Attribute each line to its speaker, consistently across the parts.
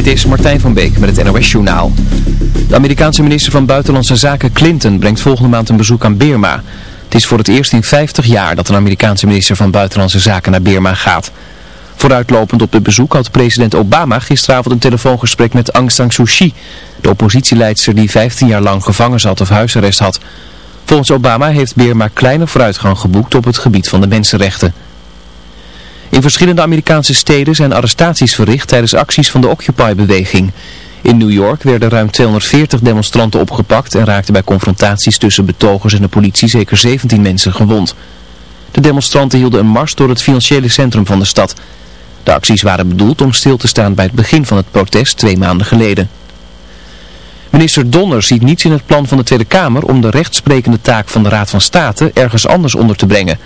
Speaker 1: Dit is Martijn van Beek met het NOS Journaal. De Amerikaanse minister van Buitenlandse Zaken Clinton brengt volgende maand een bezoek aan Birma. Het is voor het eerst in 50 jaar dat een Amerikaanse minister van Buitenlandse Zaken naar Birma gaat. Vooruitlopend op het bezoek had president Obama gisteravond een telefoongesprek met Aung San Suu Kyi, de oppositieleidster die 15 jaar lang gevangen zat of huisarrest had. Volgens Obama heeft Birma kleine vooruitgang geboekt op het gebied van de mensenrechten. In verschillende Amerikaanse steden zijn arrestaties verricht tijdens acties van de Occupy-beweging. In New York werden ruim 240 demonstranten opgepakt en raakten bij confrontaties tussen betogers en de politie zeker 17 mensen gewond. De demonstranten hielden een mars door het financiële centrum van de stad. De acties waren bedoeld om stil te staan bij het begin van het protest twee maanden geleden. Minister Donner ziet niets in het plan van de Tweede Kamer om de rechtsprekende taak van de Raad van State ergens anders onder te brengen.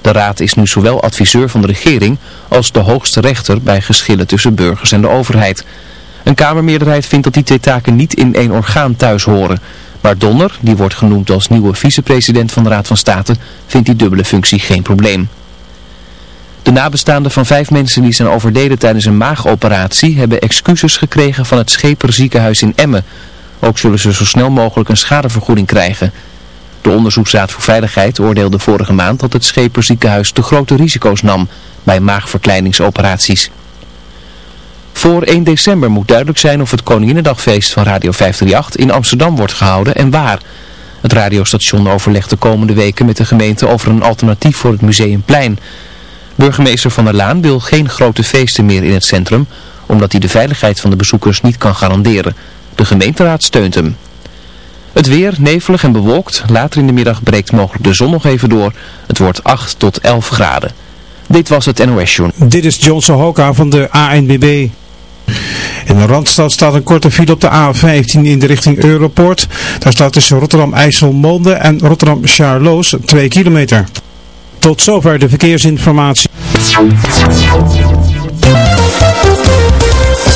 Speaker 1: De raad is nu zowel adviseur van de regering als de hoogste rechter bij geschillen tussen burgers en de overheid. Een kamermeerderheid vindt dat die twee taken niet in één orgaan thuis horen. Maar Donner, die wordt genoemd als nieuwe vicepresident van de Raad van State, vindt die dubbele functie geen probleem. De nabestaanden van vijf mensen die zijn overleden tijdens een maagoperatie hebben excuses gekregen van het Scheper ziekenhuis in Emmen. Ook zullen ze zo snel mogelijk een schadevergoeding krijgen. De Onderzoeksraad voor Veiligheid oordeelde vorige maand dat het Scheperziekenhuis te grote risico's nam bij maagverkleiningsoperaties. Voor 1 december moet duidelijk zijn of het Koninginnedagfeest van Radio 538 in Amsterdam wordt gehouden en waar. Het radiostation overlegt de komende weken met de gemeente over een alternatief voor het Museumplein. Burgemeester Van der Laan wil geen grote feesten meer in het centrum, omdat hij de veiligheid van de bezoekers niet kan garanderen. De gemeenteraad steunt hem. Het weer nevelig en bewolkt. Later in de middag breekt mogelijk de zon nog even door. Het wordt 8 tot 11 graden. Dit was het NOS Journal.
Speaker 2: Dit is Johnson Hoka van de ANBB. In de Randstad staat een korte file op de A15 in de richting Europort. Daar staat tussen Rotterdam-IJsselmonde en Rotterdam-Charloes 2 kilometer. Tot zover de verkeersinformatie.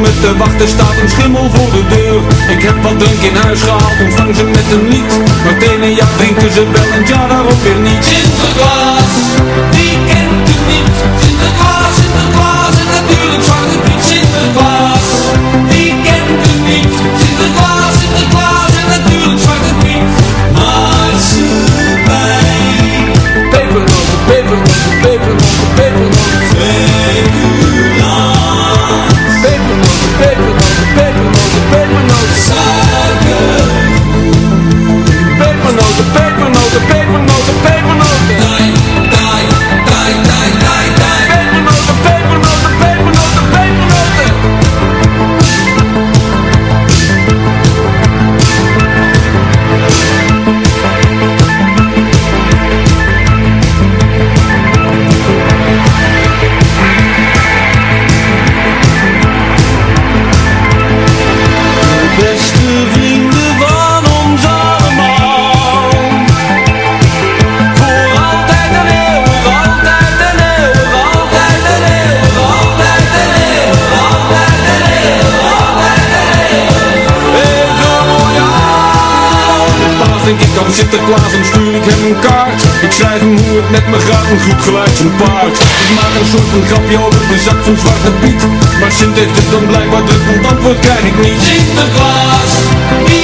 Speaker 3: Met de wachten Staat een schimmel voor de deur. Ik heb wat drink in huis gehaald Ontvang ze met een lied. Meteen een jacht drinken ze wel een ja daarop weer niet. Sinterklaas en stuur ik hem een kaart. Ik schrijf hem hoe het met me gaat, een goed geluid zijn paard. Ik maak een soort van grapje over mijn zak van Zwarte Piet. Maar Sint heeft het dan blijkbaar druk, want antwoord krijg ik niet. Sinterklaas, wie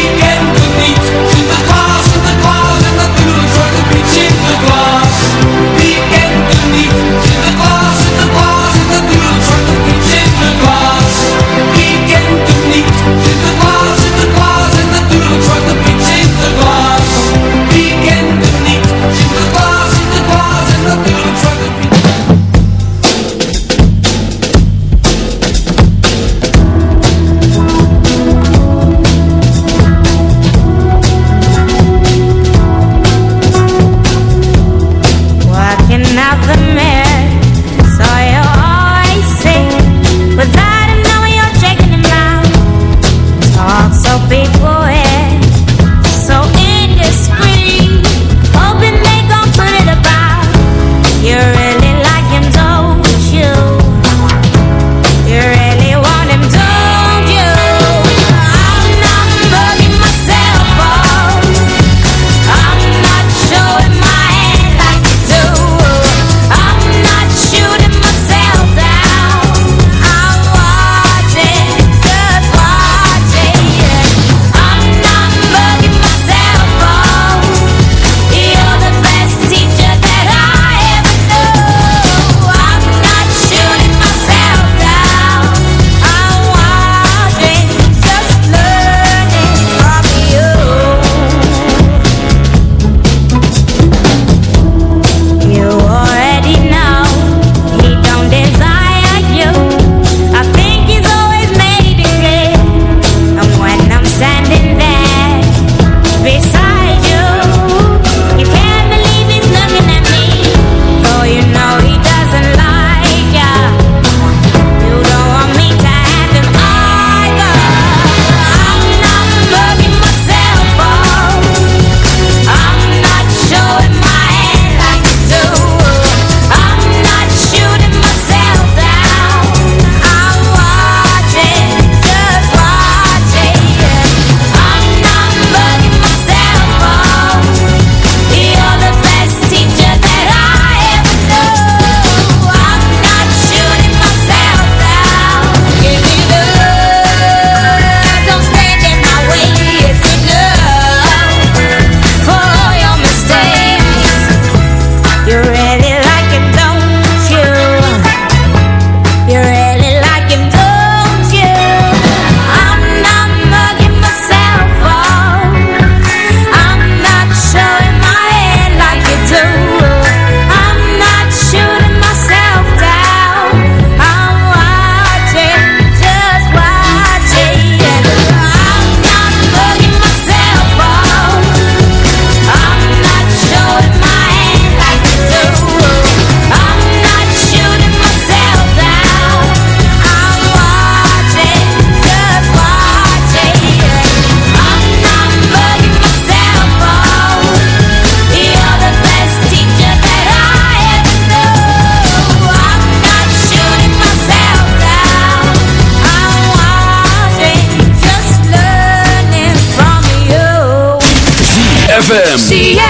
Speaker 4: ZFM.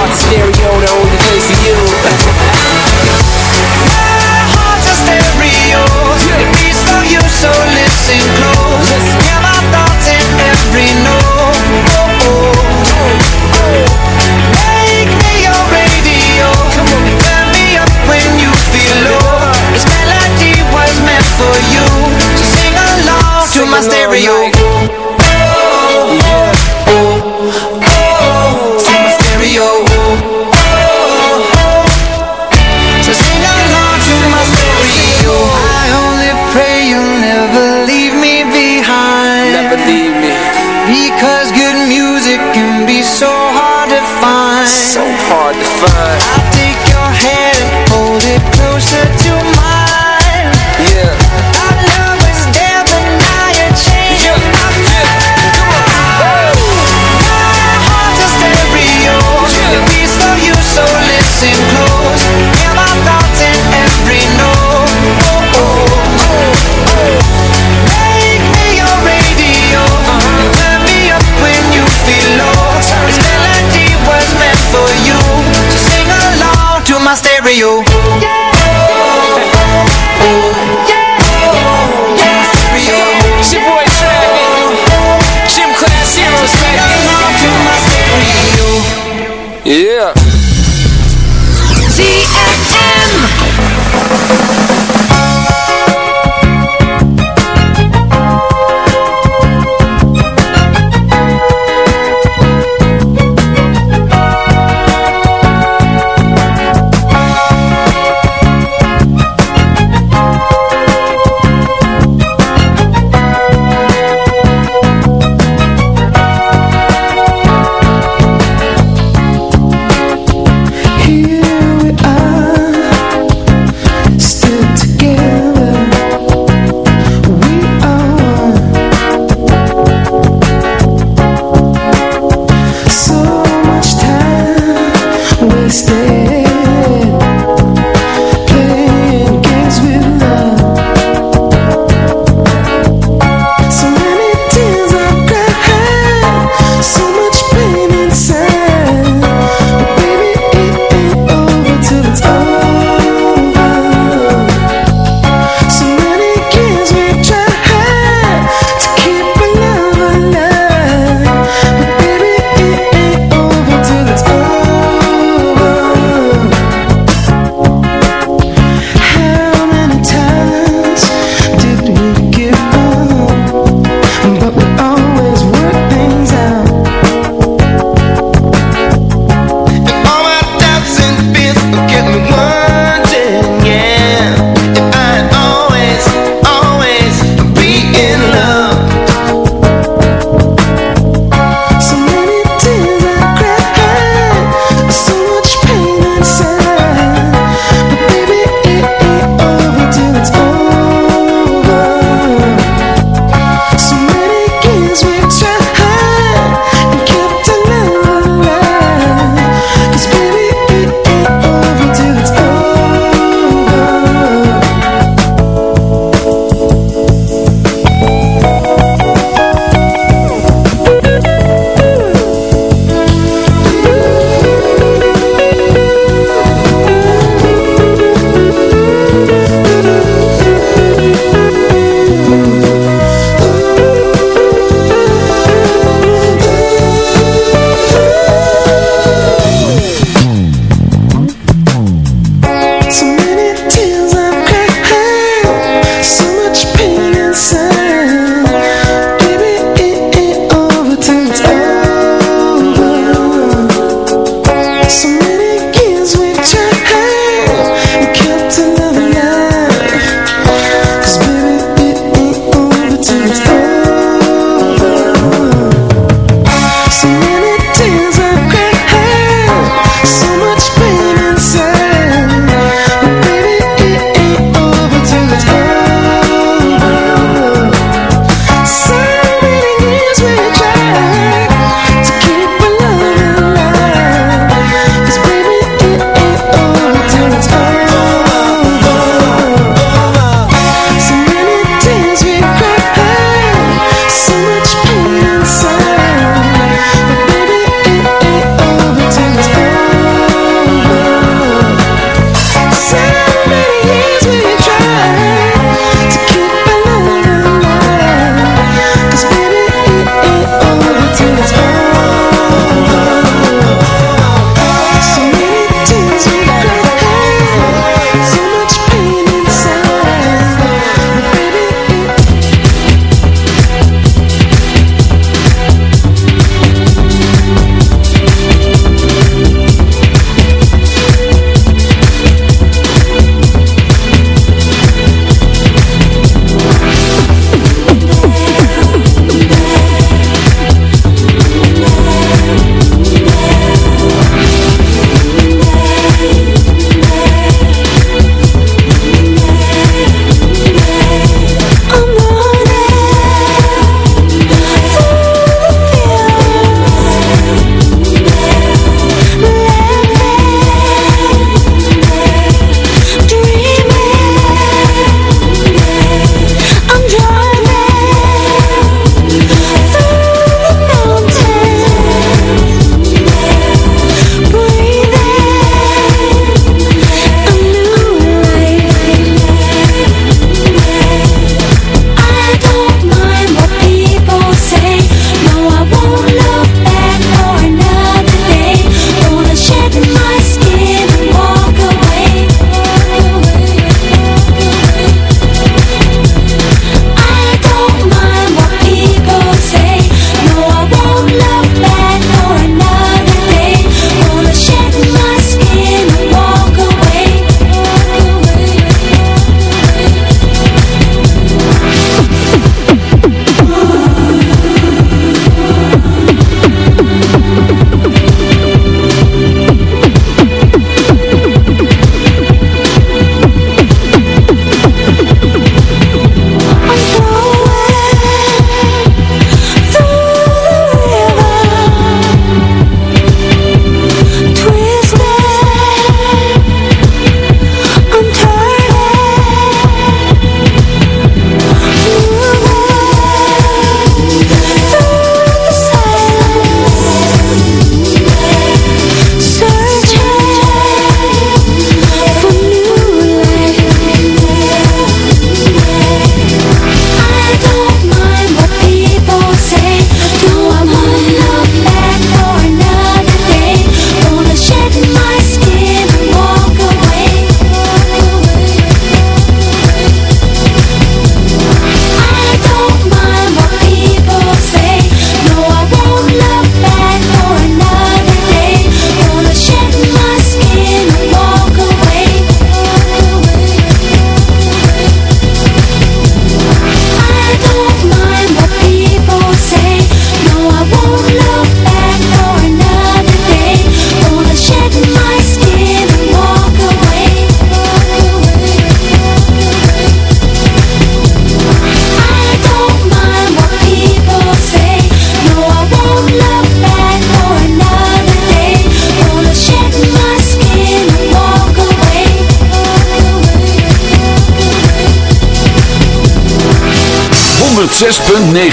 Speaker 5: heart's a stereo, the only place for you
Speaker 6: My heart's a stereo. It beats for you, so listen close. marry you.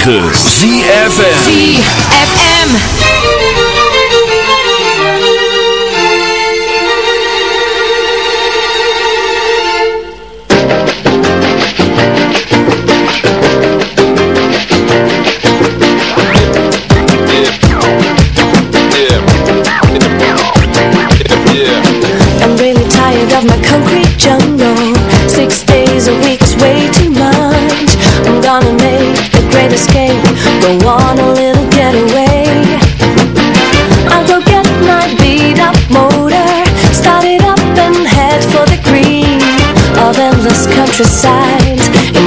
Speaker 7: 106.9